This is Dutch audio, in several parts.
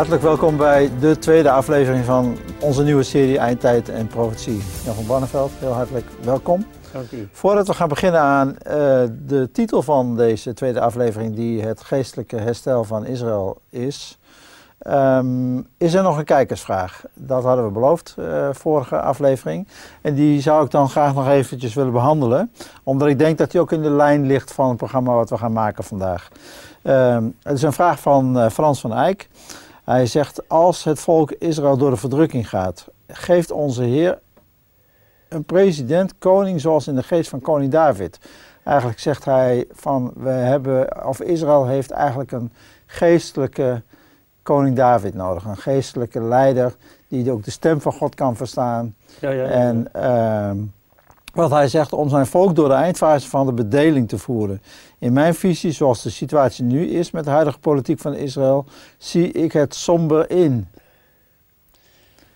Hartelijk welkom bij de tweede aflevering van onze nieuwe serie Eindtijd en Profetie. Jan van Barneveld, heel hartelijk welkom. Dank u. Voordat we gaan beginnen aan uh, de titel van deze tweede aflevering, die het geestelijke herstel van Israël is, um, is er nog een kijkersvraag. Dat hadden we beloofd, uh, vorige aflevering. En die zou ik dan graag nog eventjes willen behandelen, omdat ik denk dat die ook in de lijn ligt van het programma wat we gaan maken vandaag. Um, het is een vraag van uh, Frans van Eyck. Hij zegt, als het volk Israël door de verdrukking gaat, geeft onze Heer een president, koning zoals in de geest van koning David. Eigenlijk zegt hij van, we hebben, of Israël heeft eigenlijk een geestelijke koning David nodig. Een geestelijke leider die ook de stem van God kan verstaan. Ja, ja, ja. En uh, wat hij zegt, om zijn volk door de eindfase van de bedeling te voeren. In mijn visie, zoals de situatie nu is met de huidige politiek van Israël, zie ik het somber in.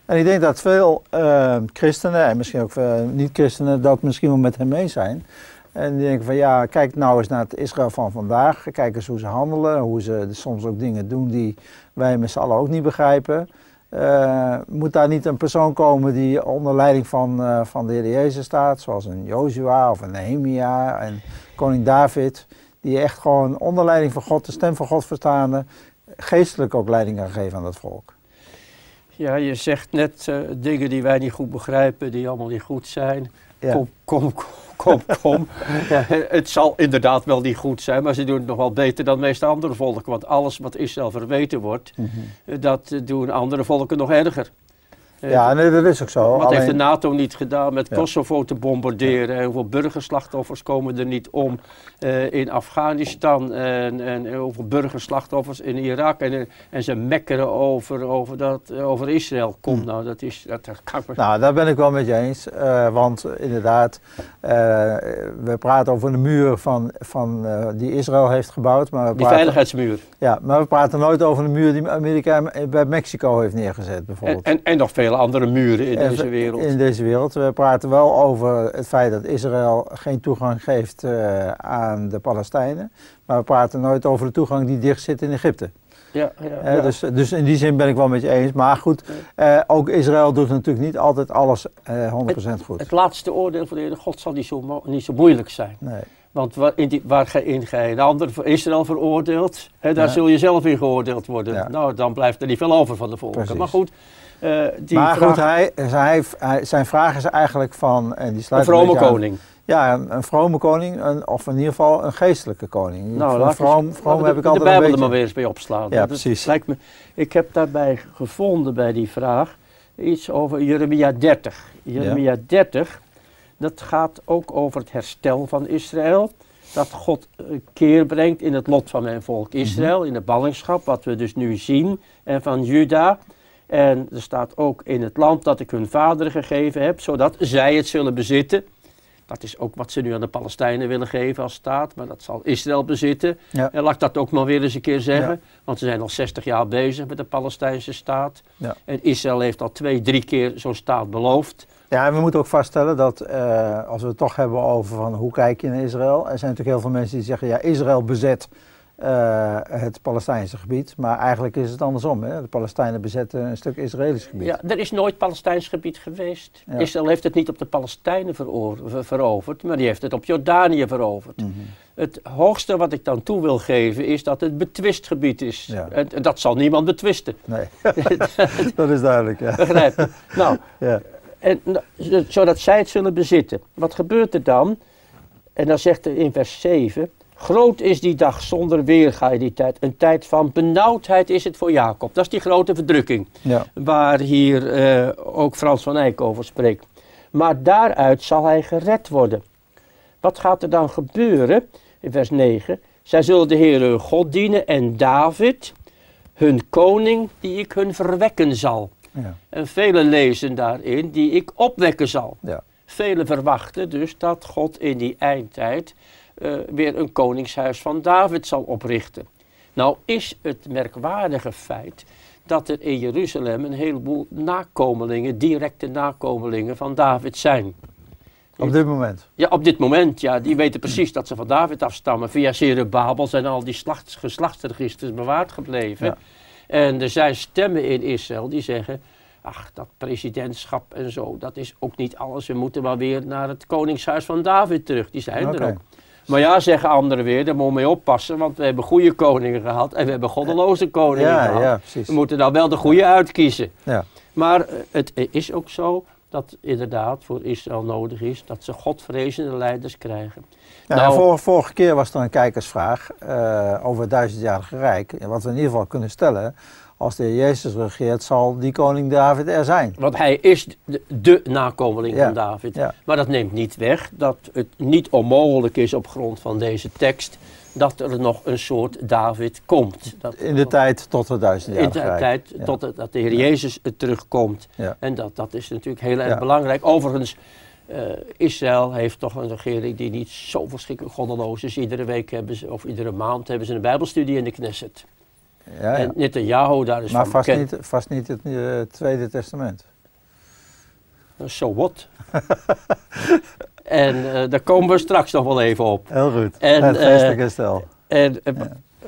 En ik denk dat veel uh, christenen, en misschien ook veel niet-christenen, dat misschien wel met hem mee zijn. En die denken van ja, kijk nou eens naar het Israël van vandaag. Kijk eens hoe ze handelen, hoe ze soms ook dingen doen die wij met z'n allen ook niet begrijpen. Uh, moet daar niet een persoon komen die onder leiding van, uh, van de Heer Jezus staat, zoals een Jozua of een Nehemia en koning David, die echt gewoon onder leiding van God, de stem van God verstaande, geestelijk ook leiding kan geven aan dat volk. Ja, je zegt net uh, dingen die wij niet goed begrijpen, die allemaal niet goed zijn. Ja. Kom, kom, kom, kom. ja, het zal inderdaad wel niet goed zijn, maar ze doen het nog wel beter dan de meeste andere volken. Want alles wat Israël verweten wordt, mm -hmm. dat doen andere volken nog erger. Ja, nee, dat is ook zo. Wat Alleen... heeft de NATO niet gedaan met ja. Kosovo te bombarderen? Ja. Hoeveel burgerslachtoffers komen er niet om uh, in Afghanistan? En, en, hoeveel burgerslachtoffers in Irak? En, en ze mekkeren over, over, dat, over Israël. Kom hm. nou, dat is... Dat, dat kan maar... Nou, daar ben ik wel met je eens. Uh, want inderdaad, uh, we praten over de muur van, van, die Israël heeft gebouwd. Maar die veiligheidsmuur. Ja, maar we praten nooit over de muur die Amerika bij Mexico heeft neergezet, bijvoorbeeld. En, en, en nog veel andere muren in deze wereld. In deze wereld. We praten wel over het feit dat Israël geen toegang geeft uh, aan de Palestijnen. Maar we praten nooit over de toegang die dicht zit in Egypte. Ja, ja, ja. Dus, dus in die zin ben ik wel met je eens. Maar goed, uh, ook Israël doet natuurlijk niet altijd alles 100% het, goed. Het laatste oordeel van de Heer God zal niet zo, niet zo moeilijk zijn. Nee. Want waar, in die, waar in een ander voor Israël veroordeelt, hè, daar zul je zelf in geoordeeld worden. Nou, dan blijft er niet veel over van de volken. Precies. Maar goed, die maar vraag... goed, hij, hij, hij, zijn vraag is eigenlijk van... En die sluit een vrome koning. Ja, een, een vrome koning, een, of in ieder geval een geestelijke koning. Nou, van vroom, vroom de, heb ik de altijd Bijbel een beetje... er maar weer eens bij opslaan. Ja, dat precies. Lijkt me, ik heb daarbij gevonden bij die vraag iets over Jeremia 30. Jeremia ja. 30, dat gaat ook over het herstel van Israël dat God keer brengt in het lot van mijn volk Israël, mm -hmm. in de ballingschap, wat we dus nu zien, en van Juda. En er staat ook in het land dat ik hun vaderen gegeven heb, zodat zij het zullen bezitten. Dat is ook wat ze nu aan de Palestijnen willen geven als staat, maar dat zal Israël bezitten. Ja. En laat ik dat ook maar weer eens een keer zeggen, Ja. want ze zijn al 60 jaar bezig met de Palestijnse staat. Ja. En Israël heeft al twee, drie keer zo'n staat beloofd. Ja, en we moeten ook vaststellen dat uh, als we het toch hebben over van hoe kijk je naar Israël, er zijn natuurlijk heel veel mensen die zeggen ja, Israël bezet uh, het Palestijnse gebied, maar eigenlijk is het andersom. Hè? De Palestijnen bezetten een stuk Israëlisch gebied. Ja, er is nooit Palestijns gebied geweest. Ja. Israël heeft het niet op de Palestijnen veroverd, maar die heeft het op Jordanië veroverd. Mhm. Het hoogste wat ik dan toe wil geven is dat het betwist gebied is. Ja. En, en dat zal niemand betwisten. Nee, dat is duidelijk. Ja. Begrijp je? Nou, Ja. en, nou, zodat zij het zullen bezitten. Wat gebeurt er dan? En dan zegt er in vers 7... Groot is die dag zonder weerga in die tijd. Een tijd van benauwdheid is het voor Jacob. Dat is die grote verdrukking. Ja. Waar hier eh, ook Frans van Eyck over spreekt. Maar daaruit zal hij gered worden. Wat gaat er dan gebeuren? In vers 9. Zij zullen de Heer hun God dienen en David, hun koning, die ik hun verwekken zal. Ja. En velen lezen daarin, die ik opwekken zal. Ja. Velen verwachten dus dat God in die eindtijd uh, weer een koningshuis van David zal oprichten. Nou is het merkwaardige feit dat er in Jeruzalem een heleboel nakomelingen, directe nakomelingen van David zijn. Op dit moment. Ja, op dit moment, ja. Die weten precies dat ze van David afstammen. Via Zerubabel zijn al die slacht, geslachtsregisters bewaard gebleven. Ja. En er zijn stemmen in Israël die zeggen, ach, dat presidentschap en zo, dat is ook niet alles. We moeten maar weer naar het koningshuis van David terug. Die zijn er ook. Maar ja, zeggen anderen weer, daar moeten we mee oppassen, want we hebben goede koningen gehad en we hebben goddeloze koningen Ja, gehad. ja, precies. We moeten dan wel de goede uitkiezen. Ja. Maar eh, het is ook zo dat inderdaad voor Israël nodig is dat ze godvrezende leiders krijgen. Ja, Nou- vorige, vorige keer was er een kijkersvraag eh, over het duizendjarige rijk. En wat we in ieder geval kunnen stellen, als de Heer Jezus regeert, zal die koning David er zijn. Want hij is de, de nakomeling Ja, van David. ja. Maar dat neemt niet weg dat het niet onmogelijk is op grond van deze tekst dat er nog een soort David komt. Dat, In de tijd tot het in duizendjarige de rijk. tijd Ja. tot het- dat de Heer Jezus er terugkomt. En dat, dat is natuurlijk heel erg belangrijk. Overigens, eh, Israël heeft toch een regering die niet zo verschrikkelijk goddeloos is. Iedere week hebben ze, of iedere maand hebben ze een bijbelstudie in de Knesset. Ja, ja. Netanyahu daar is Maar van vast bekend. niet, vast niet het eh, Tweede Testament. So what? en eh, daar komen we straks nog wel even op. Heel goed. En, het eh, geestelijke stel. En eh,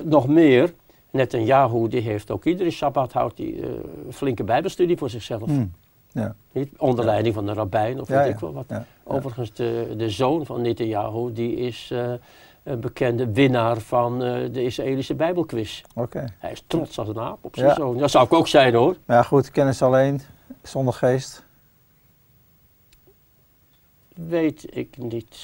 nog meer, Netanyahu die heeft ook iedere Sabbat houdt die, eh, een flinke bijbelstudie voor zichzelf. Hm. Ja. Niet onder leiding van de rabbijn of weet ik wel wat. Overigens, de, de zoon van Netanyahu die is eh, een bekende winnaar van eh, de Israëlische Bijbelquiz. Oké. Hij is trots als een aap op zijn Ja. zoon. Dat zou ik ook zijn hoor. Maar ja, goed, kennis alleen, zonder geest. Weet ik niet.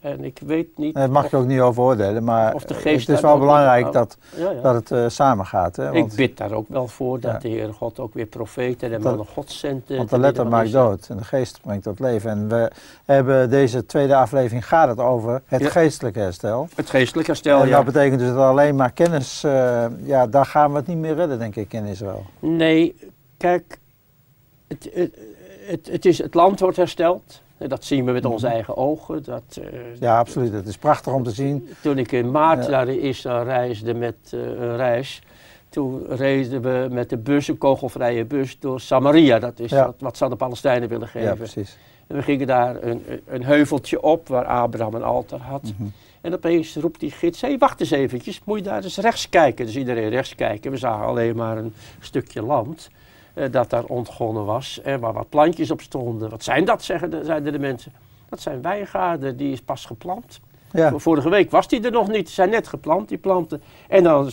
En ik weet niet. Daar mag of- je ook niet over oordelen, maar Of de geest het is daar wel belangrijk dat, Ja, ja. dat het eh samengaat. Hè? ik Want, bid daar ook wel voor dat Ja. de Heer God ook weer profeten en mannen God zendt. eh, want de letter maakt dood en de geest brengt tot leven. En we hebben deze tweede aflevering gaat het over het geestelijke herstel. Het geestelijk herstel, en ja. dat betekent dus dat alleen maar kennis, eh, ja, daar gaan we het niet meer redden, denk ik, in Israël. Nee, kijk, het, het, het, het is, het land wordt hersteld. Dat zien we met onze eigen ogen. Dat, eh, Mhm. Ja, absoluut. Het is prachtig om te zien. Toen ik in maart Ja. naar Israël reisde met eh, een reis, toen reden we met de bus, een kogelvrije bus, door Samaria. Dat is Ja. wat, wat ze aan de Palestijnen willen geven. Ja, precies. en we gingen daar een, een heuveltje op waar Abraham een altaar had. Mhm. En opeens roept die gids, hé, wacht eens eventjes, moet je daar eens rechts kijken. Dus iedereen rechts kijken. We zagen alleen maar een stukje land eh, dat daar ontgonnen was en waar wat plantjes op stonden. Wat zijn dat, zeggen de, zeiden de mensen. Dat zijn wijngaarden, die is pas geplant. Ja, Vorige week was die er nog niet, ze zijn net geplant, die planten. En dan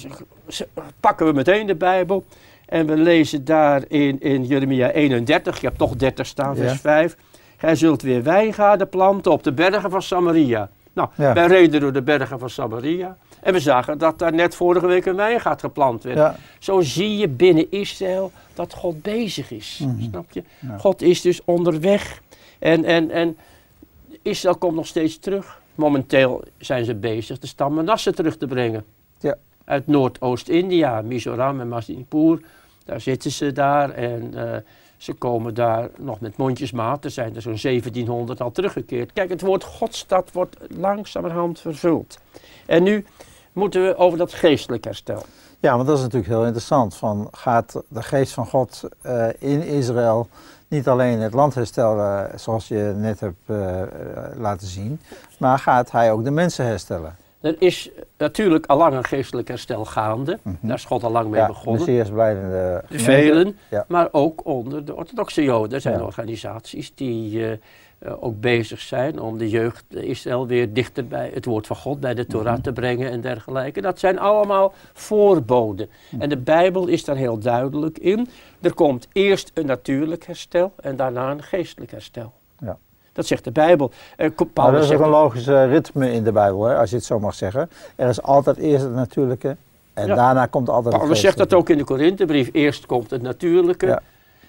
pakken we meteen de Bijbel en we lezen daar in, in Jeremia 31, je hebt toch 30 staan, vers Ja. 5. Gij zult weer wijngaarden planten op de bergen van Samaria. Nou, Ja. wij reden door de bergen van Samaria en we zagen dat daar net vorige week een wijngaard geplant werd. ja, Zo zie je binnen Israël dat God bezig is. Mhm. Snap je? Ja. God is dus onderweg. En, en, en Israël komt nog steeds terug. Momenteel zijn ze bezig de stam Manasse terug te brengen. Ja. Uit Noordoost-India, Mizoram en Manipur. Daar zitten ze daar en eh, ze komen daar nog met mondjesmaat. Er zijn er zo'n 1700 al teruggekeerd. Kijk, het woord Godstad wordt langzamerhand vervuld. En nu moeten we over dat geestelijk herstel. ja, want dat is natuurlijk heel interessant. Van, gaat de geest van God eh, in Israël niet alleen het land herstellen, zoals je net hebt eh, eh, laten zien, maar gaat hij ook de mensen herstellen? Er is natuurlijk al lang een geestelijk herstel gaande. Mhm. Daar is God al lang mee Ja, begonnen. Messias gemeente. Velen, Ja. maar ook onder de orthodoxe Joden. Er zijn Ja. organisaties die eh, eh, ook bezig zijn om de jeugd Israël weer dichter bij het woord van God, bij de Torah Mhm. te brengen en dergelijke. Dat zijn allemaal voorboden. Mhm. En de Bijbel is daar heel duidelijk in. Er komt eerst een natuurlijk herstel en daarna een geestelijk herstel. Ja. Dat zegt de Bijbel. Eh, Paulus dat is ook een logisch eh, ritme in de Bijbel, hè, als je het zo mag zeggen. Er is altijd eerst het natuurlijke en Ja. daarna komt altijd het Paulus zegt dat geestelijke. ook in de Korinthebrief. Eerst komt het natuurlijke Ja.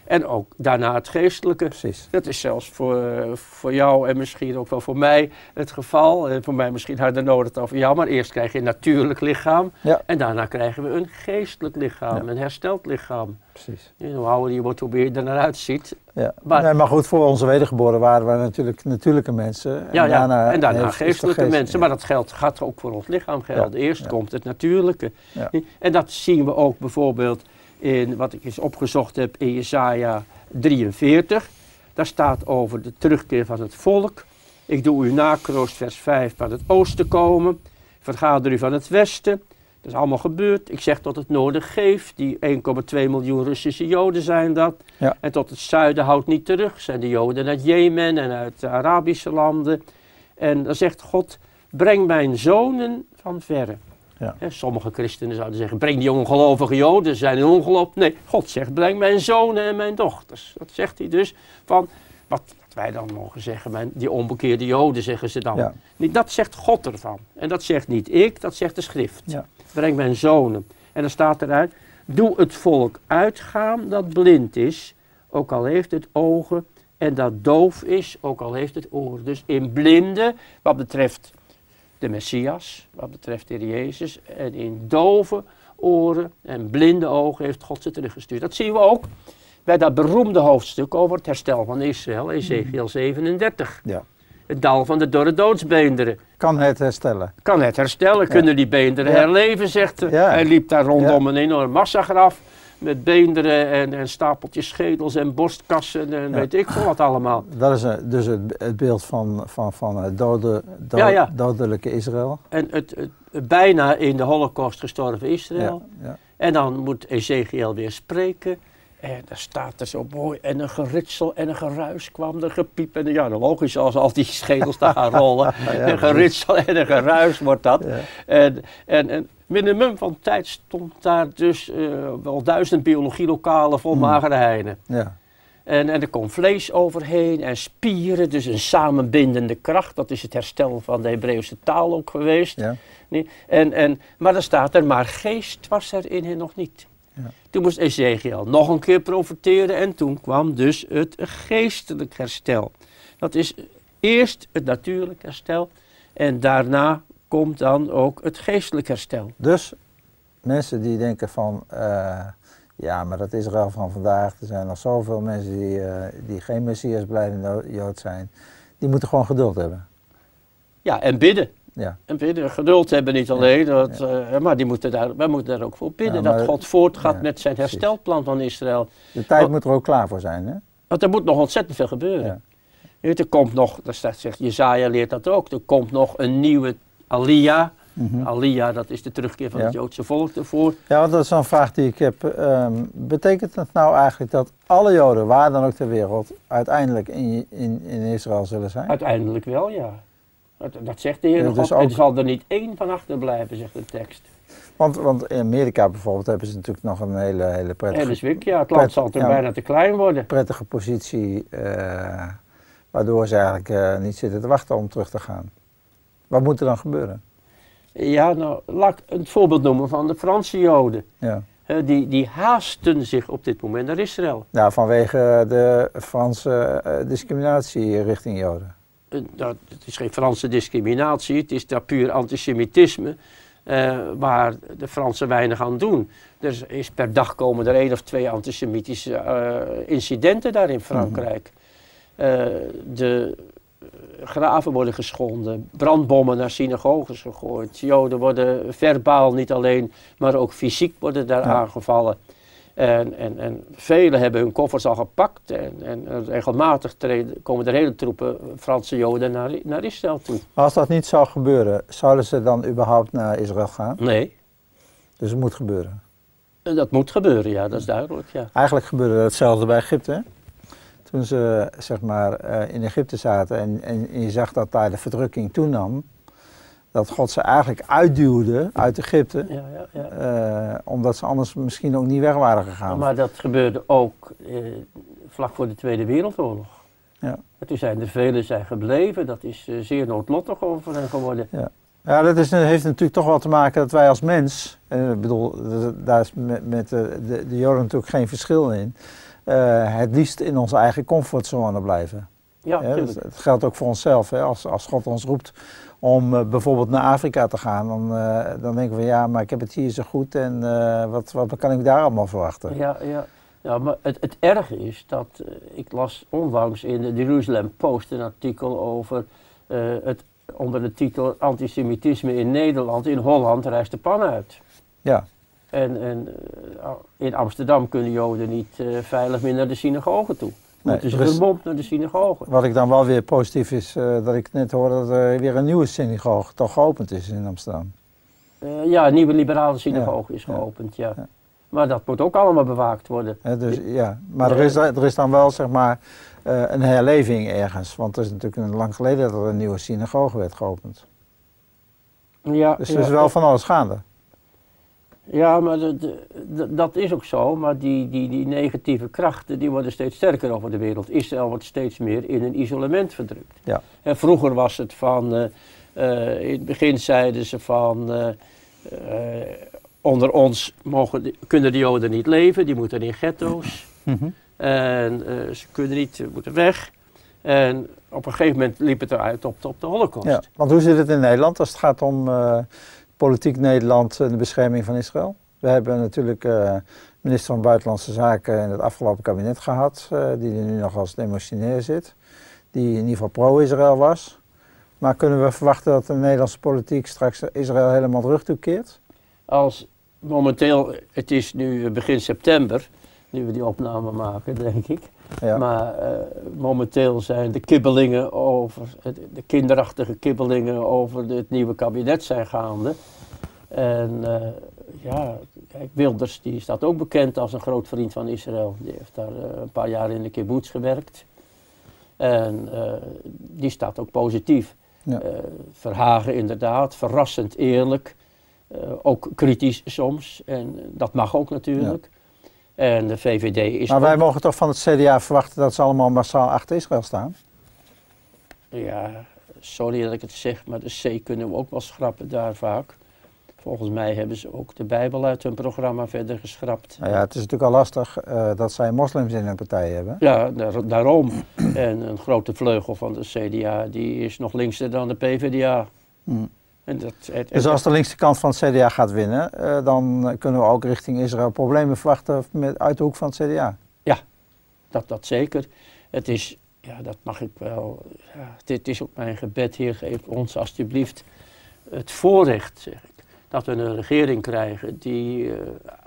En ook daarna het geestelijke. Precies. Dat is zelfs voor, eh, voor jou en misschien ook wel voor mij het geval. En voor mij misschien harder nodig dan voor jou. Maar eerst krijg je een natuurlijk lichaam. Ja. En daarna krijgen we een geestelijk lichaam. Ja. Een hersteld lichaam. Precies. En hoe ouder je wordt, hoe meer je er naar uitziet. Ja. Maar- nee, maar goed, voor onze wedergeboren waren we natuurlijk natuurlijke mensen. En Ja, ja. daarna, en daarna heeft- geestelijke geest- mensen. Maar dat geldt, gaat ook voor ons lichaam gelden. Eerst komt het natuurlijke. Ja. En dat zien we ook bijvoorbeeld in wat ik eens opgezocht heb in Jesaja 43. Daar staat over de terugkeer van het volk. Ik doe u nakroost vers 5 van het oosten komen. Vergader u van het westen. Dat is allemaal gebeurd. Ik zeg tot het noorden geeft. Die 1,2 miljoen Russische Joden zijn dat. Ja. En tot het zuiden houdt niet terug. Zijn de Joden uit Jemen en uit de Arabische landen. En dan zegt God, breng mijn zonen van verre. Ja. Sommige christenen zouden zeggen, breng die ongelovige Joden, ze zijn in ongeloof. Nee, God zegt, breng mijn zonen en mijn dochters. Dat zegt hij dus van, wat, wat wij dan mogen zeggen, mijn, die onbekeerde Joden zeggen ze dan. Ja. Nee, Dat zegt God ervan. En dat zegt niet ik, dat zegt de schrift. Ja. Breng mijn zonen. En dan staat eruit, doe het volk uitgaan dat blind is, ook al heeft het ogen, en dat doof is, ook al heeft het oren. Dus in blinde, wat betreft de Messias, wat betreft de Heer Jezus, en in dove oren en blinde ogen heeft God ze teruggestuurd. Dat zien we ook bij dat beroemde hoofdstuk over het herstel van Israël, Ezekiel 37. Ja. Het dal van de dorre doodsbeenderen. Kan het herstellen. Kan het herstellen, kunnen die beenderen Ja. herleven, zegt hij. Hij liep daar rondom een enorm massagraf met beenderen en, en stapeltjes schedels en borstkassen en weet ik veel wat allemaal. Dat is eh, dus het, het beeld van, van, van het dode, do- Ja, ja. dodelijke Israël. En het, het, bijna in de holocaust gestorven Ja, Israël. ja. En dan moet Ezekiel weer spreken. En daar staat er zo mooi. En een geritsel en een geruis kwam er gepiep. En ja, logisch als al die schedels daar gaan rollen. een geritsel en een geruis wordt dat. Ja. En, en, en minimum van tijd stond daar dus eh, wel duizend biologielokalen vol Hmm. magere heinen. Ja. En, en er komt vlees overheen en spieren, dus een samenbindende kracht. Dat is het herstel van de Hebreeuwse taal ook geweest. Ja. Nee, en, en, maar dan staat er, maar geest was er in hen nog niet. Ja. Toen moest Ezekiel nog een keer profiteren en toen kwam dus het geestelijk herstel. Dat is eerst het natuurlijk herstel en daarna komt dan ook het geestelijk herstel. Dus mensen die denken van, eh, ja, maar dat Israël van vandaag, er zijn nog zoveel mensen die, eh, die geen Messias blijvende Jood zijn, die moeten gewoon geduld hebben. Ja, en bidden. Ja. En bidden, geduld hebben niet alleen, dat, eh, maar die moeten daar, wij moeten daar ook voor bidden. Ja, dat God voortgaat ja, met zijn precies. herstelplan van Israël. De tijd moet er ook klaar voor zijn, hè? Want er moet nog ontzettend veel gebeuren. Weet, Er komt nog, daar staat, zegt Jezaja leert dat ook, er komt nog een nieuwe Alia. Mhm. Alia, dat is de terugkeer van Ja. het Joodse volk ervoor. Ja, want dat is zo'n vraag die ik heb. Ehm, betekent het nou eigenlijk dat alle Joden, waar dan ook ter wereld, uiteindelijk in, in, in Israël zullen zijn? Uiteindelijk wel, ja. Dat, dat zegt de Heer Ja, God. dus Er ook- zal er niet één van achterblijven, zegt de tekst. Want, want in Amerika bijvoorbeeld hebben ze natuurlijk nog een hele, hele prettige, En dus Wik, ja, het land zal er ja. bijna te klein worden. prettige positie, eh, waardoor ze eigenlijk eh, niet zitten te wachten om terug te gaan. Wat moet er dan gebeuren? Ja, nou, laat ik een voorbeeld noemen van de Franse Joden. Ja. Die, die haasten zich op dit moment naar Israël. Ja, vanwege de Franse eh, discriminatie richting Joden. Eh, dat, het is geen Franse discriminatie, het is daar puur antisemitisme. eh, waar de Fransen weinig aan doen. Er is per dag komen er één of twee antisemitische incidenten daar in Frankrijk. Eh, de graven worden geschonden, brandbommen naar synagoges gegooid. Joden worden verbaal niet alleen, maar ook fysiek worden daar Ja. aangevallen. En, en, en velen hebben hun koffers al gepakt en, en regelmatig treden, komen er hele troepen Franse Joden naar, naar Israël toe. Maar als dat niet zou gebeuren, zouden ze dan überhaupt naar Israël gaan? Nee, Dus het moet gebeuren. dat moet gebeuren, ja, dat is duidelijk. Ja. Eigenlijk gebeurde hetzelfde bij Egypte. hè? Toen ze zeg maar, eh, in Egypte zaten en, en je zag dat daar de verdrukking toenam, dat God ze eigenlijk uitduwde uit Egypte, Ja, ja, ja. eh, omdat ze anders misschien ook niet weg waren gegaan. Maar dat gebeurde ook eh, vlak voor de Tweede Wereldoorlog. Ja. En toen zijn er velen zijn gebleven, dat is eh, zeer noodlottig over hen geworden. Ja, dat is, heeft natuurlijk toch wel te maken dat wij als mens, en ik bedoel, daar is met, met de, de, de Joden natuurlijk geen verschil in, het liefst in onze eigen comfortzone blijven. Ja, Ja, dat, het geldt ook voor onszelf. Hè. Als, als God ons roept om eh, bijvoorbeeld naar Afrika te gaan, dan, eh, dan denken we ja, maar ik heb het hier zo goed en eh, wat, wat kan ik daar allemaal verwachten? Ja, ja. ja maar het, het erge is dat, eh, ik las onlangs in de Jerusalem Post een artikel over eh, het onder de titel Antisemitisme in Nederland, in Holland rijst de pan uit. Ja, En, en eh, in Amsterdam kunnen Joden niet eh, veilig meer naar de synagoge toe. Nee, is- vermomd naar de synagoge. wat ik dan wel weer positief is, eh, dat ik net hoorde dat er weer een nieuwe synagoge toch geopend is in Amsterdam. Uh, ja, een nieuwe liberale synagoge is geopend, ja. ja. Maar dat moet ook allemaal bewaakt worden. dus, ja. Maar er is, er is dan wel zeg maar een herleving ergens. Want het is natuurlijk een lang geleden dat er een nieuwe synagoge werd geopend. Ja, dus er is wel van alles gaande. Ja, maar dat is ook zo. Maar die, die, die negatieve krachten die worden steeds sterker over de wereld. Israël wordt steeds meer in een isolement verdrukt. Ja. En vroeger was het van... Uh, uh, in het begin zeiden ze van... Uh, onder ons mogen, kunnen de Joden niet leven, die moeten in ghetto's. Mm En ze kunnen niet, moeten weg. En op een gegeven moment liep het eruit op, op de holocaust. Ja, want hoe zit het in Nederland als het gaat om politiek Nederland en de bescherming van Israël? We hebben natuurlijk uh, minister van Buitenlandse Zaken in het afgelopen kabinet gehad, uh, die er nu nog als demotionair zit, die in ieder geval pro-Israël was. Maar kunnen we verwachten dat de Nederlandse politiek straks Israël helemaal terug toekeert? Als momenteel, het is nu begin september, nu we die opname maken, denk ik. Ja. Maar uh, momenteel zijn de kibbelingen over, de kinderachtige kibbelingen over het nieuwe kabinet zijn gaande. En uh, ja, kijk, Wilders die staat ook bekend als een groot vriend van Israël. Die heeft daar uh, een paar jaar in de kibbutz gewerkt. En die staat ook positief. Ja. Verhagen inderdaad, verrassend eerlijk. ook kritisch soms. En dat mag ook natuurlijk. En de VVD is. Maar wij mogen toch van het CDA verwachten dat ze allemaal massaal achter Israël staan? Ja, sorry dat ik het zeg, maar de C kunnen we ook wel schrappen daar vaak. Volgens mij hebben ze ook de Bijbel uit hun programma verder geschrapt. Nou ja, het is natuurlijk al lastig uh, dat zij moslims in hun partij hebben. Ja, daar, daarom. en een grote vleugel van de CDA, die is nog linkser dan de PvdA. Hmm. En dat, dus als de linkse kant van het CDA gaat winnen, uh, dan kunnen we ook richting Israël problemen verwachten met, uit de hoek van het CDA. Ja, dat, dat zeker. Het is, ja, dat mag ik wel. Ja, dit is ook mijn gebed, Heer, geef ons alsjeblieft het voorrecht, zeg ik, dat we een regering krijgen die uh,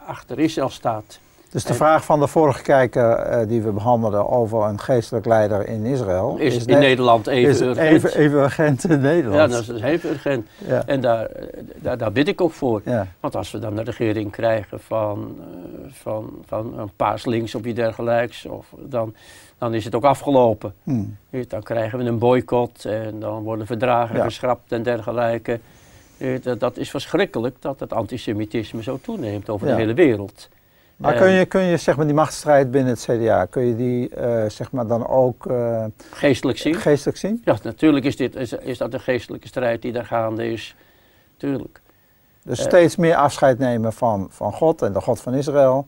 achter Israël staat. Dus de vraag van de vorige kijker uh, die we behandelden over een geestelijk leider in Israël. Is, is in Nederland even is urgent. Even, even urgent in Nederland. Ja, dat is even urgent. Ja. En daar, daar, daar bid ik ook voor. Ja. Want als we dan een regering krijgen van, uh, van, van een paars links of iets dergelijks, of dan, dan is het ook afgelopen. Hmm. Dan krijgen we een boycott en dan worden verdragen ja. geschrapt en dergelijke. Dat, dat is verschrikkelijk dat het antisemitisme zo toeneemt over de hele wereld. Maar kun je, kun je zeg maar die machtsstrijd binnen het CDA, kun je die uh, zeg maar dan ook uh, geestelijk zien? Geestelijk zien? Ja, natuurlijk is, dit, is, is dat een geestelijke strijd die daar gaande is. Tuurlijk. Dus uh, steeds meer afscheid nemen van, van God en de God van Israël.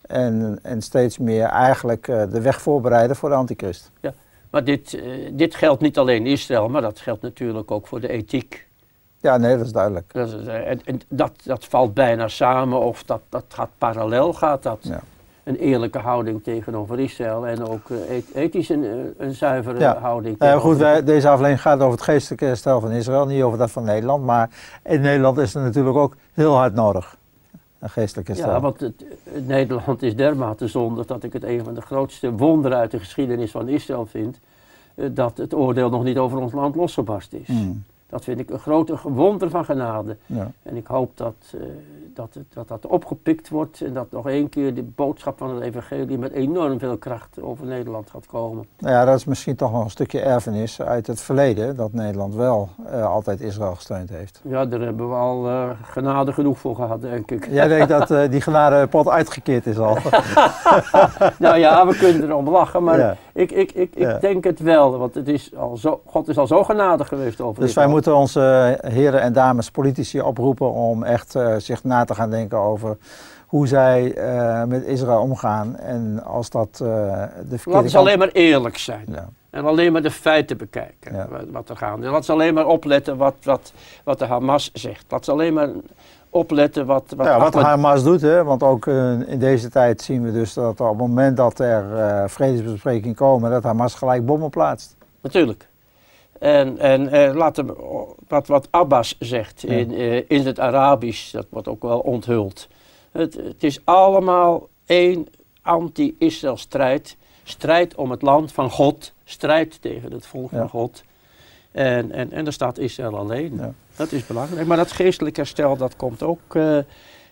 En, en steeds meer eigenlijk de weg voorbereiden voor de antichrist. Ja, maar dit, dit geldt niet alleen Israël, maar dat geldt natuurlijk ook voor de ethiek ja, nee, dat is duidelijk. Dat, en, en dat, dat valt bijna samen of dat, dat gaat parallel, gaat dat. Ja. Een eerlijke houding tegenover Israël en ook uh, ethisch een, een zuivere ja. houding. Ja, goed, wij, deze aflevering gaat over het geestelijke herstel van Israël, niet over dat van Nederland. Maar in Nederland is het natuurlijk ook heel hard nodig. Een geestelijk herstel. Ja, want het, Nederland is dermate zondig dat ik het een van de grootste wonderen uit de geschiedenis van Israël vind. Dat het oordeel nog niet over ons land losgebarst is. Mm. Dat vind ik een grote wonder van genade. Ja. En ik hoop dat, uh, dat, het, dat dat opgepikt wordt en dat nog één keer de boodschap van het evangelie met enorm veel kracht over Nederland gaat komen. Nou ja, dat is misschien toch nog een stukje erfenis uit het verleden, dat Nederland wel uh, altijd Israël gesteund heeft. Ja, daar hebben we al uh, genade genoeg voor gehad, denk ik. Jij denkt dat die genadepot uitgekeerd is al? nou ja, we kunnen erom lachen, maar ja. ik, ik, ik, ik ja. denk het wel, want het is al zo, God is al zo genadig geweest over Dus moeten onze heren en dames politici oproepen om echt zich na te gaan denken over hoe zij uh, met Israël omgaan. En als dat de verkeerde Laten ze alleen maar eerlijk zijn. Ja. En alleen maar de feiten bekijken, ja. wat, er gaat. Laten ze alleen maar opletten wat, wat, wat de Hamas zegt. Laten ze alleen maar opletten wat... Wat, ja, wat de Hamas doet, hè? want ook uh, in deze tijd zien we dus dat op het moment dat er vredesbesprekingen komen, dat Hamas gelijk bommen plaatst. Natuurlijk. En, en uh, laten we, wat, wat Abbas zegt ja. in, uh, in het Arabisch, dat wordt ook wel onthuld. Het, het is allemaal één anti-Israël strijd. Strijd om het land van God. Strijd tegen het volk ja. van God. En, en, en daar staat Israël alleen. Ja. Dat is belangrijk. Maar dat geestelijk herstel, dat komt ook. Uh,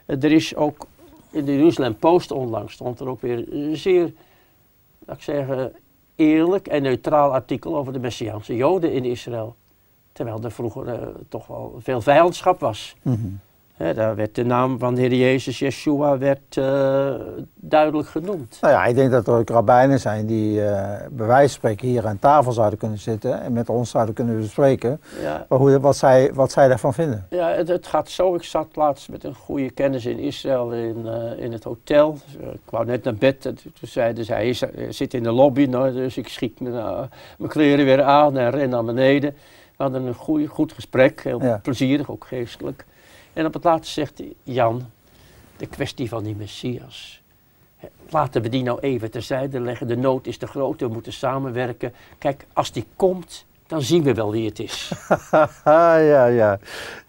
er is ook in de Jeruzalem Post onlangs stond er ook weer een zeer, laat ik zeggen, eerlijk en neutraal artikel over de Messiaanse Joden in Israël. Terwijl er vroeger uh, toch wel veel vijandschap was. Mm daar werd de naam van de Heer Jezus, Yeshua, werd, uh, duidelijk genoemd. Nou ja, ik denk dat er ook rabbijnen zijn die uh, bij wijze van spreken hier aan tafel zouden kunnen zitten en met ons zouden kunnen bespreken ja. hoe, wat, zij, wat zij daarvan vinden. Ja, het, het, gaat zo. Ik zat laatst met een goede kennis in Israël in, uh, in het hotel. Ik kwam net naar bed en toen zeiden ze, hij zit in de lobby, nou, dus ik schiet mijn, mijn kleren weer aan en ren naar beneden. We hadden een goeie, goed gesprek, heel ja. plezierig, ook geestelijk. En op het laatste zegt Jan, de kwestie van die Messias. Laten we die nou even terzijde leggen. De nood is te groot, we moeten samenwerken. Kijk, als die komt, dan zien we wel wie het is. ja, ja,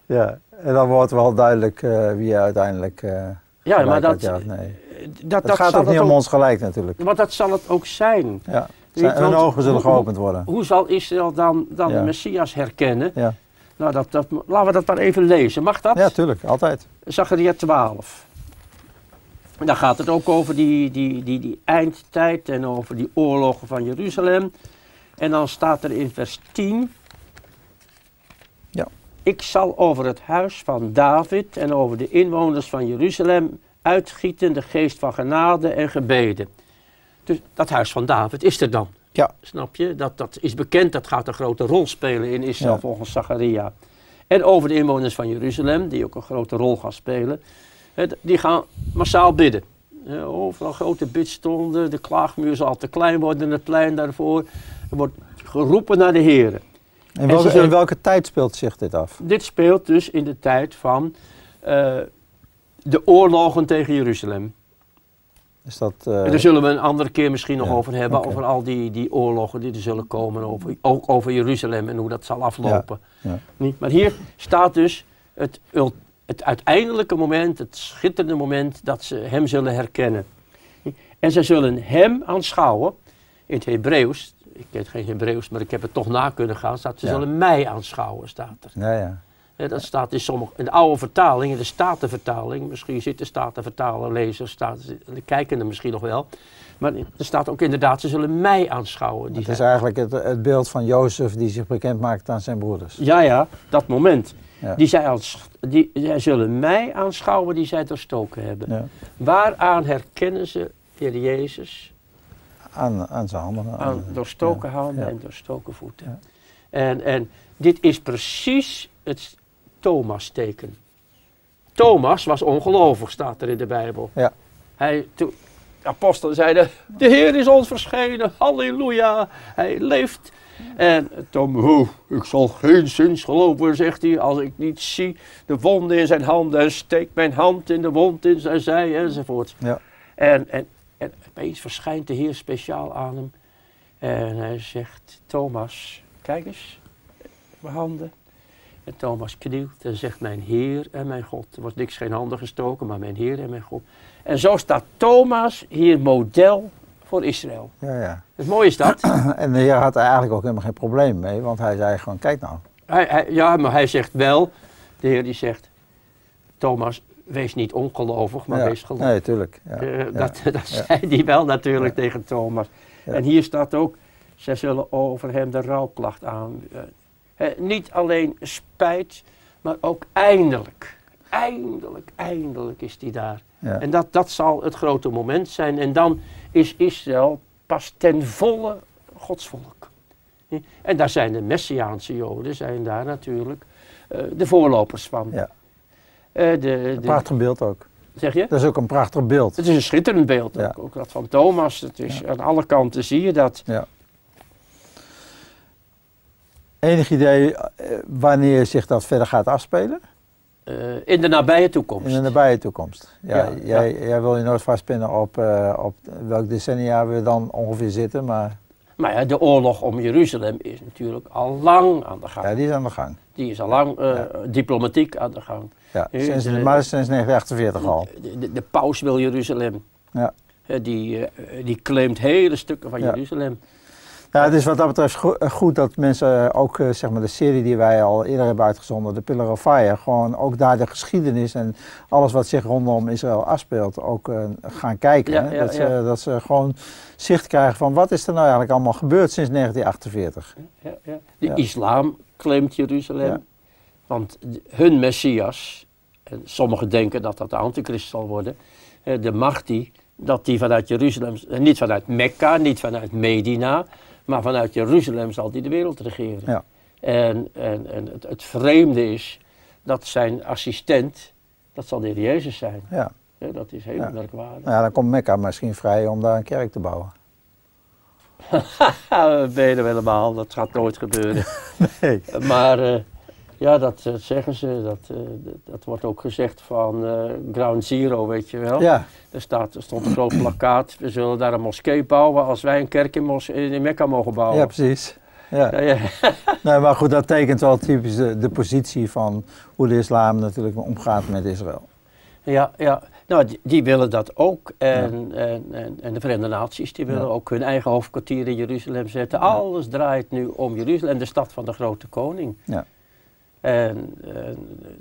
ja. En dan wordt wel duidelijk uh, wie uiteindelijk. Uh, ja, maar dat. Ja, nee. dat, dat gaat ook niet om ons gelijk natuurlijk. Maar dat zal het ook zijn. Ja. Zijn, hun ogen zullen geopend worden. Hoe, zal Israël dan, dan de Messias herkennen? Ja. Nou, dat, dat, laten we dat maar even lezen. Mag dat? Ja, tuurlijk, altijd. Zachariah 12. En dan gaat het ook over die, die, die, die eindtijd en over die oorlogen van Jeruzalem. En dan staat er in vers 10. Ja. Ik zal over het huis van David en over de inwoners van Jeruzalem uitgieten de geest van genade en gebeden. Dus dat huis van David is er dan. Ja. Snap je? Dat, dat is bekend, dat gaat een grote rol spelen in Israël volgens Zacharia. En over de inwoners van Jeruzalem, die ook een grote rol gaan spelen. Die gaan massaal bidden. Overal grote bidstonden, de klaagmuur zal te klein worden, het plein daarvoor. Er wordt geroepen naar de Heer. In welke, in welke tijd speelt zich dit af? Dit speelt dus in de tijd van uh, de oorlogen tegen Jeruzalem. Is dat, uh... Daar zullen we een andere keer misschien nog over hebben, over al die, die oorlogen die er zullen komen, over, ook over Jeruzalem en hoe dat zal aflopen. Ja. Ja. Maar hier staat dus het, het uiteindelijke moment, het schitterende moment dat ze hem zullen herkennen. En ze zullen hem aanschouwen, in het Hebreeuws, ik ken geen Hebreeuws, maar ik heb het toch na kunnen gaan, staat ze zullen mij aanschouwen, staat er. Ja, ja dat staat in sommige, in de oude vertaling, in de Statenvertaling, misschien zit de Statenvertaler, lezer, staat, kijken er misschien nog wel. Maar er staat ook inderdaad, ze zullen mij aanschouwen. het is eigenlijk het, het, beeld van Jozef die zich bekend maakt aan zijn broeders. Ja, ja, dat moment. Die, zij als, die zij zullen mij aanschouwen die zij doorstoken hebben. Ja. Waaraan herkennen ze Heer Jezus? Aan, aan zijn handen. Aan, doorstoken handen en doorstoken voeten. En, en dit is precies het Thomas-teken. Thomas was ongelovig, staat er in de Bijbel. Ja. Hij, toen, de apostelen zeiden, de Heer is ons verschenen, halleluja, hij leeft. En Tom, oh, ik zal geen zins geloven, zegt hij, als ik niet zie de wonden in zijn handen en steek mijn hand in de wond in zijn zij enzovoort. Ja. En, en, en opeens verschijnt de Heer speciaal aan hem en hij zegt, Thomas, kijk eens, mijn handen, en Thomas knielt en zegt mijn Heer en mijn God. Er wordt niks geen handen gestoken, maar mijn Heer en mijn God. En zo staat Thomas hier model voor Israël. Ja, ja. Dus mooi is dat. en de Heer had er eigenlijk ook helemaal geen probleem mee, want hij zei gewoon, kijk nou. Hij, ja, maar hij zegt wel, de Heer die zegt, Thomas, wees niet ongelovig, maar wees gelovig. Nee, tuurlijk. Ja. Uh, dat, dat zei hij wel natuurlijk tegen Thomas. En hier staat ook, zij zullen over hem de rouwklacht aan, uh, niet alleen spijt, maar ook eindelijk. Eindelijk, eindelijk is die daar. En dat, dat zal het grote moment zijn. En dan is Israël pas ten volle Gods volk. En daar zijn de Messiaanse Joden, zijn daar natuurlijk uh, de voorlopers van. Ja. Uh, de, de, prachtig beeld ook. Zeg je? Dat is ook een prachtig beeld. Het is een schitterend beeld, ook, ook dat van Thomas. Het is, Aan alle kanten zie je dat. Ja. Enig idee eh, wanneer zich dat verder gaat afspelen? Uh, in de nabije toekomst. In de nabije toekomst. Ja, ja, jij, ja. jij, wil je nooit vastpinnen op, uh, op welk decennia we dan ongeveer zitten, maar... Maar ja, de oorlog om Jeruzalem is natuurlijk al lang aan de gang. Ja, die is aan de gang. Die is al lang uh, diplomatiek aan de gang. Ja, sinds, maar sinds 1948 al. De, de, de paus wil Jeruzalem. Ja. die, die claimt hele stukken van Jeruzalem. Ja, het is wat dat betreft eh, goed dat mensen ook eh, zeg maar de serie die wij al eerder hebben uitgezonden, de Pillar of Fire, gewoon ook daar de geschiedenis en alles wat zich rondom Israël afspeelt ook uh, gaan kijken. Ja, ja, dat, ze, dat ze gewoon zicht krijgen van wat is er nou eigenlijk allemaal gebeurd sinds 1948. Ja, ja. De islam claimt Jeruzalem, want hun Messias, en sommigen denken dat dat de antichrist zal worden, de Mahdi, dat die vanuit Jeruzalem, niet vanuit Mekka, niet vanuit Medina, maar vanuit Jeruzalem zal hij de wereld regeren. Ja. En, en, en het, het, vreemde is dat zijn assistent, dat zal de heer Jezus zijn. Ja. ja dat is heel merkwaardig. Nou ja, dan komt Mekka misschien vrij om daar een kerk te bouwen. We weten helemaal, dat gaat nooit gebeuren. nee. Maar uh, ja, dat uh, zeggen ze. Dat, uh, dat wordt ook gezegd van uh, Ground Zero, weet je wel. Ja. Er, staat, er stond een groot plakkaat. We zullen daar een moskee bouwen als wij een kerk in, Mos in Mekka mogen bouwen. Ja, precies. Ja. ja, nee, maar goed, dat tekent wel typisch de, de, positie van hoe de islam natuurlijk omgaat met Israël. Ja, ja. Nou, die, die willen dat ook. En, en, en, en, de Verenigde Naties die willen ook hun eigen hoofdkwartier in Jeruzalem zetten. Alles draait nu om Jeruzalem, de stad van de grote koning. Ja. En,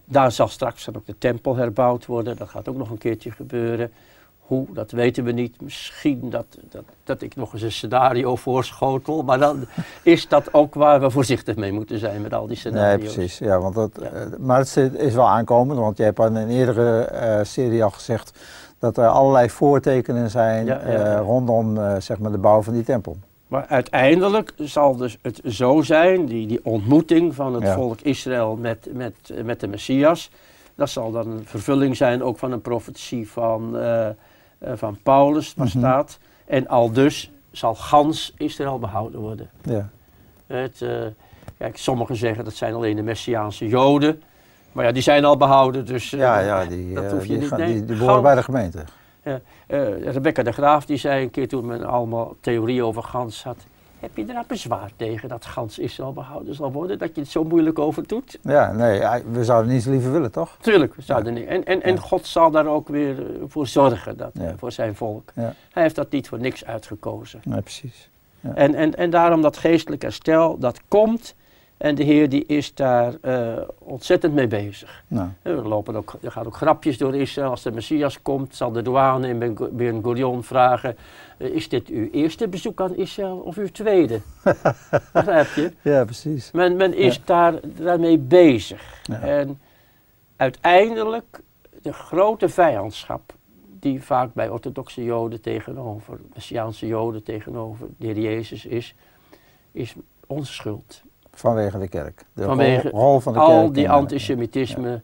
daar zal straks dan ook de tempel herbouwd worden. Dat gaat ook nog een keertje gebeuren. Hoe, dat weten we niet. Misschien dat, dat, dat ik nog eens een scenario voorschotel. Maar dan is dat ook waar we voorzichtig mee moeten zijn met al die scenario's. Nee, precies. Ja, want dat, eh, maar het is wel aankomend. Want je hebt in een eerdere uh, serie al gezegd dat er allerlei voortekenen zijn uh, rondom zeg maar de bouw van die tempel. Maar uiteindelijk zal dus het zo zijn, die, die ontmoeting van het volk Israël met, met, met de Messias, dat zal dan een vervulling zijn ook van een profetie van, uh, van Paulus, waar mhm. staat. En al dus zal gans Israël behouden worden. Ja. Het, uh, kijk, sommigen zeggen dat zijn alleen de Messiaanse Joden. Maar ja, die zijn al behouden, dus ja, ja, die, dat hoef je niet. Die, die behoren bij de gemeente. Uh, Rebecca de Graaf die zei een keer toen men allemaal theorieën over gans had. Heb je daar bezwaar tegen dat gans Israël behouden zal worden? Dat je het zo moeilijk over doet? Ja, nee, we zouden niet liever willen, toch? Tuurlijk, we zouden niet. En, en, en God zal daar ook weer eh, voor zorgen, dat, voor zijn volk. Hij heeft dat niet voor niks uitgekozen. Nee, precies. En, en, en daarom dat geestelijk herstel, dat komt en de Heer die is daar uh, ontzettend mee bezig. Nou. Er, lopen ook, er gaan ook grapjes door Israël. Als de Messias komt, zal de douane in Ben Gurion vragen... Uh, is dit uw eerste bezoek aan Israël of uw tweede? Begrijp je? Ja, precies. Men, men is daar, daarmee bezig. Ja. En uiteindelijk de grote vijandschap die vaak bij orthodoxe joden tegenover, messiaanse joden tegenover de Heer Jezus is, is onze schuld. Vanwege de kerk. De Vanwege rol, van de al kerk die antisemitisme.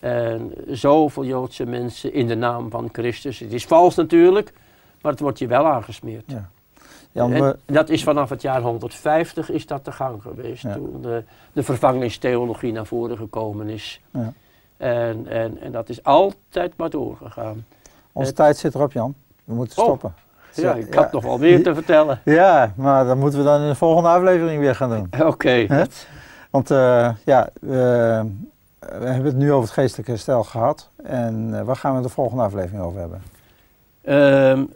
En zoveel Joodse mensen in de naam van Christus. Het is vals natuurlijk, maar het wordt je wel aangesmeerd. Ja. en dat is vanaf het jaar 150 is dat de gang geweest. Toen de, de vervangingstheologie naar voren gekomen is. Ja. En, en, en dat is altijd maar doorgegaan. Onze tijd zit erop, Jan. We moeten oh. Ja, ik had nog wel meer te vertellen. Ja, maar dat moeten we dan in de volgende aflevering weer gaan doen. Oké. Want uh, ja, we hebben het nu over het geestelijke herstel gehad. En uh, waar gaan we de volgende aflevering over hebben? Um,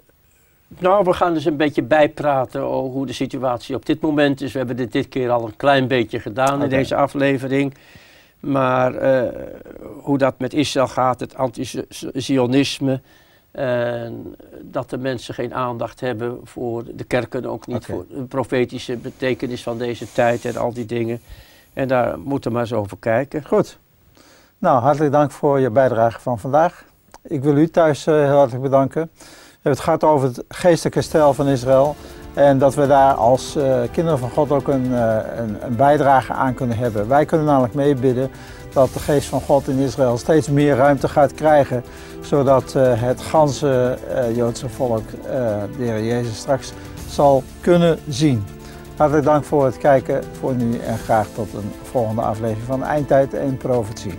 nou, we gaan dus een beetje bijpraten over hoe de situatie op dit moment is. We hebben dit dit keer al een klein beetje gedaan in deze aflevering. Maar hoe dat met Israël gaat, het anti-Zionisme, en dat de mensen geen aandacht hebben voor de kerken, ook niet voor de profetische betekenis van deze tijd en al die dingen. En daar moeten we maar eens over kijken. Goed. Nou, hartelijk dank voor je bijdrage van vandaag. Ik wil u thuis uh, heel hartelijk bedanken. We hebben het gehad over het geestelijke stijl van Israël. En dat we daar als uh, kinderen van God ook een, uh, een, een bijdrage aan kunnen hebben. Wij kunnen namelijk meebidden dat de geest van God in Israël steeds meer ruimte gaat krijgen, zodat uh, het ganse uh, Joodse volk uh, de Heer Jezus straks zal kunnen zien. Hartelijk dank voor het kijken voor nu en graag tot een volgende aflevering van Eindtijd en Profetie.